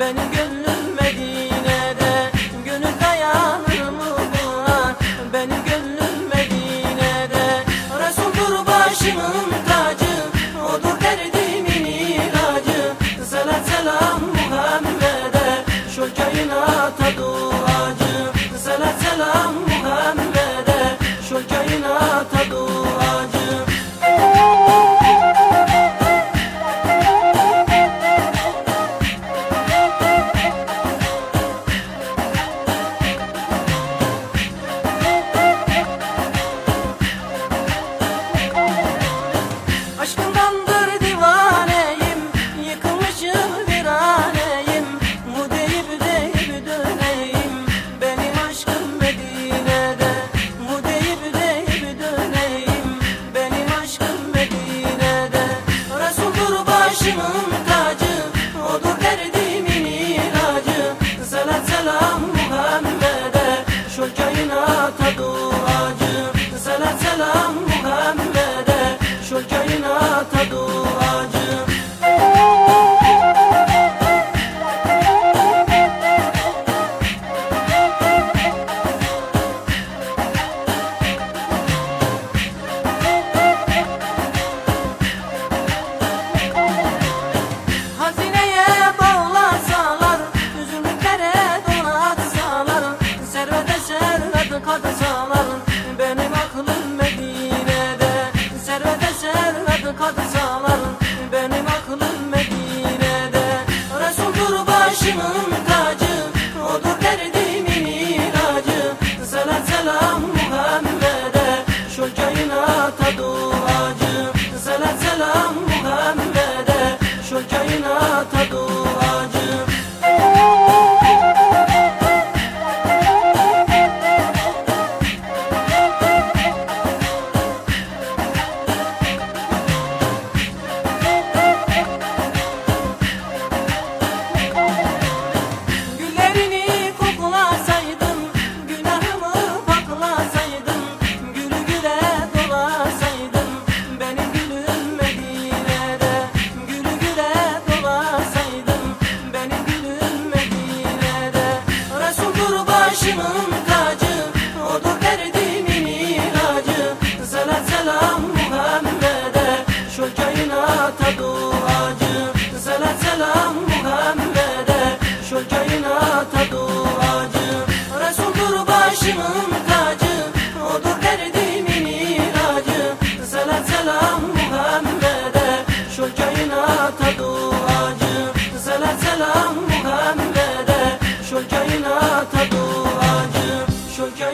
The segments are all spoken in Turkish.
Beni gönlüm Medine'de. Gönül dayanır mı buna Beni gönlüm Medine'de. Resul'dur başımın tacı Odur derdimin ilacı. Salat selam Muhammed'e Şu kainata dur maximum.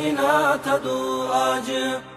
Kainata kainata duacı